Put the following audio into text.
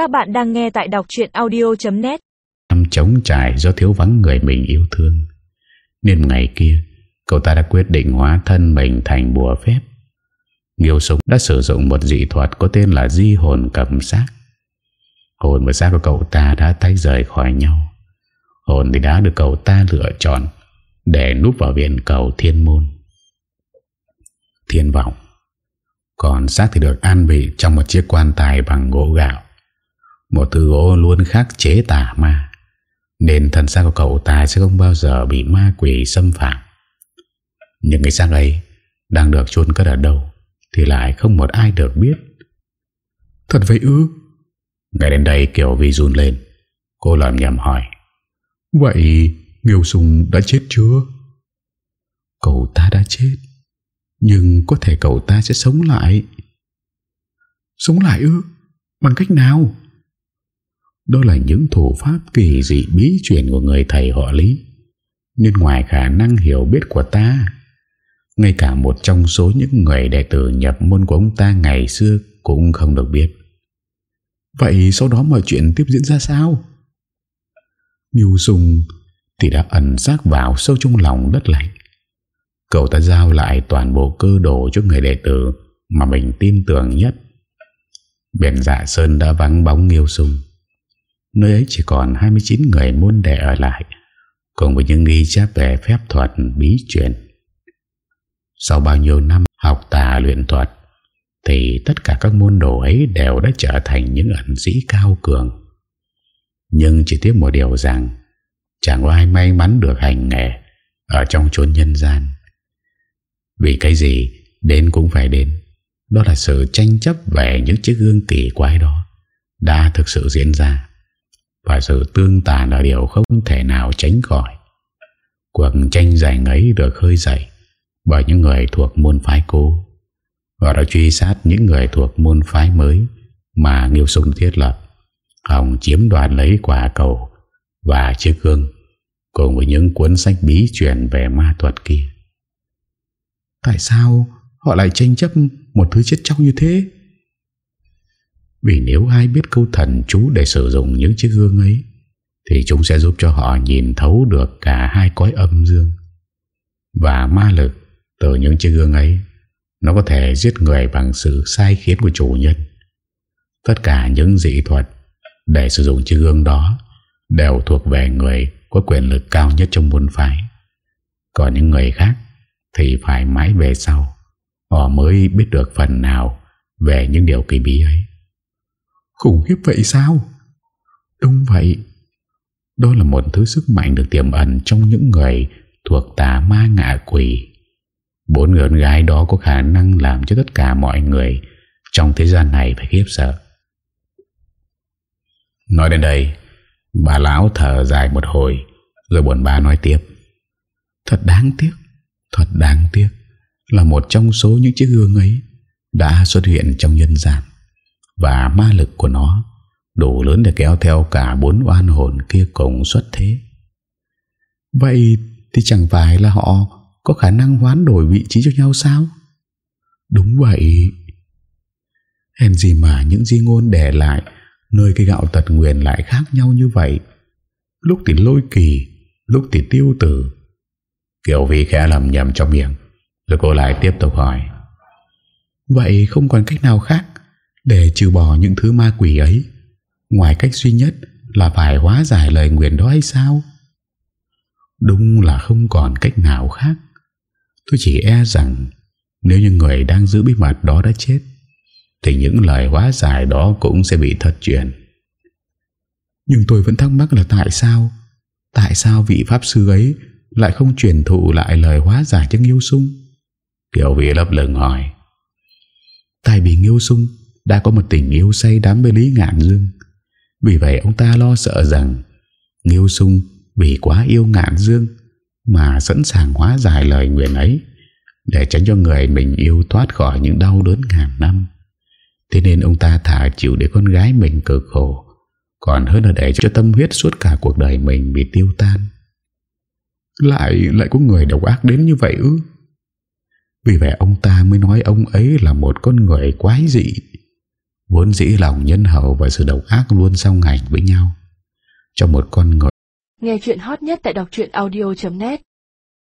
Các bạn đang nghe tại đọc chuyện audio.net Năm trống trải do thiếu vắng người mình yêu thương. Nên ngày kia, Cậu ta đã quyết định hóa thân mình thành bùa phép. Nghiêu súng đã sử dụng một dị thuật có tên là di hồn cầm xác. Hồn và xác của cậu ta đã tách rời khỏi nhau. Hồn thì đã được cậu ta lựa chọn Để núp vào viện cầu thiên môn. Thiên vọng. Còn xác thì được an vị trong một chiếc quan tài bằng gỗ gạo. Một thứ gỗ luôn khắc chế tả ma. Nên thân xác của cậu ta sẽ không bao giờ bị ma quỷ xâm phạm. Những cái xác ấy đang được chôn cất ở đâu Thì lại không một ai được biết. Thật vậy ư? Ngay đến đây Kiều Vi run lên. Cô lầm nhầm hỏi. Vậy Nghiêu Sùng đã chết chưa? Cậu ta đã chết. Nhưng có thể cậu ta sẽ sống lại. Sống lại ư? Bằng cách nào đó là những thủ pháp kỳ dị bí truyền của người thầy họ Lý. Nhưng ngoài khả năng hiểu biết của ta, Ngay cả một trong số những người đệ tử nhập môn của ông ta ngày xưa cũng không được biết. Vậy sau đó mọi chuyện tiếp diễn ra sao? Nghiêu sung thì đã ẩn xác vào sâu trong lòng đất lạnh. Cậu ta giao lại toàn bộ cơ đồ cho người đệ tử Mà mình tin tưởng nhất. Biển dạ sơn đã vắng bóng nghiêu sung. Nơi ấy chỉ còn 29 người môn đệ ở lại, Cùng với những ghi chép về phép thuật, bí truyền. Sau bao nhiêu năm học tà luyện thuật, Thì tất cả các môn đồ ấy đều đã trở thành những ẩn sĩ cao cường. Nhưng chỉ tiếc một điều rằng, Chẳng có ai may mắn được hành nghề Ở trong chốn nhân gian. Vì cái gì Đến cũng phải đến, Đó là sự tranh chấp về những chiếc gương kỳ quái đó Đã thực sự diễn ra. Và sự tương tàn là điều không thể nào tránh khỏi Cuộc tranh giành ấy được khơi dậy Bởi những người thuộc môn phái cũ Họ đã truy sát những người thuộc môn phái mới Mà Nghiêu Sung thiết lập Hồng chiếm đoạt lấy quả cầu và chiếc gương cùng với những cuốn sách bí truyền về ma thuật kia. Tại sao họ lại tranh chấp một thứ chết trong như thế? Vì nếu ai biết câu thần chú để sử dụng những chiếc gương ấy thì chúng sẽ giúp cho họ nhìn thấu được cả hai cõi âm dương. Và ma lực từ những chiếc gương ấy nó có thể giết người bằng sự sai khiến của chủ nhân. Tất cả những dị thuật để sử dụng chiếc gương đó đều thuộc về người có quyền lực cao nhất trong môn phái. Còn những người khác thì phải mãi về sau, họ mới biết được phần nào về những điều kỳ bí ấy. Khủng khiếp vậy sao? Đúng vậy. Đó là một thứ sức mạnh được tiềm ẩn trong những người thuộc tà ma ngạ quỷ. Bốn người con gái đó có khả năng làm cho tất cả mọi người trong thế gian này phải khiếp sợ. Nói đến đây, Bà lão thở dài một hồi Rồi buồn bã nói tiếp Thật đáng tiếc Thật đáng tiếc Là một trong số những chiếc gương ấy Đã xuất hiện trong nhân gian và ma lực của nó, Đủ lớn để kéo theo cả bốn oan hồn kia cùng xuất thế. Vậy thì chẳng phải là họ Có khả năng hoán đổi vị trí cho nhau sao? Đúng vậy. Hèn gì mà những di ngôn để lại, Nơi cái gạo tật nguyền lại khác nhau như vậy? Lúc thì lôi kỳ, Lúc thì tiêu tử. Kiều Vi khẽ lầm nhầm trong miệng, Rồi cô lại tiếp tục hỏi. Vậy không còn cách nào khác để trừ bỏ những thứ ma quỷ ấy. Ngoài cách duy nhất Là phải hóa giải lời nguyện đó hay sao? Đúng là không còn cách nào khác. Tôi chỉ e rằng Nếu như người đang giữ bí mật đó đã chết, thì những lời hóa giải đó cũng sẽ bị thất truyền. Nhưng tôi vẫn thắc mắc là tại sao? Tại sao vị Pháp Sư ấy Lại không truyền thụ lại lời hóa giải cho Nghiêu Sung? Tiểu vị lấp lừng hỏi. Tại vì Nghiêu Sung đã có một tình yêu say đắm với Lý Ngạn Dương. Vì vậy ông ta lo sợ rằng Nghiêu Sung Vì quá yêu Ngạn Dương Mà sẵn sàng hóa giải lời nguyện ấy Để tránh cho người mình yêu thoát khỏi những đau đớn ngàn năm. Thế nên ông ta thả chịu để con gái mình cực khổ, Còn hơn là để cho tâm huyết suốt cả cuộc đời mình bị tiêu tan. Lại lại có người độc ác đến như vậy ư? Vì vậy ông ta mới nói ông ấy là một con người quái dị. Vốn dĩ lòng nhân hậu và sự độc ác luôn song hành với nhau. Trong một con người Nghe chuyện hot nhất tại đọc audio.net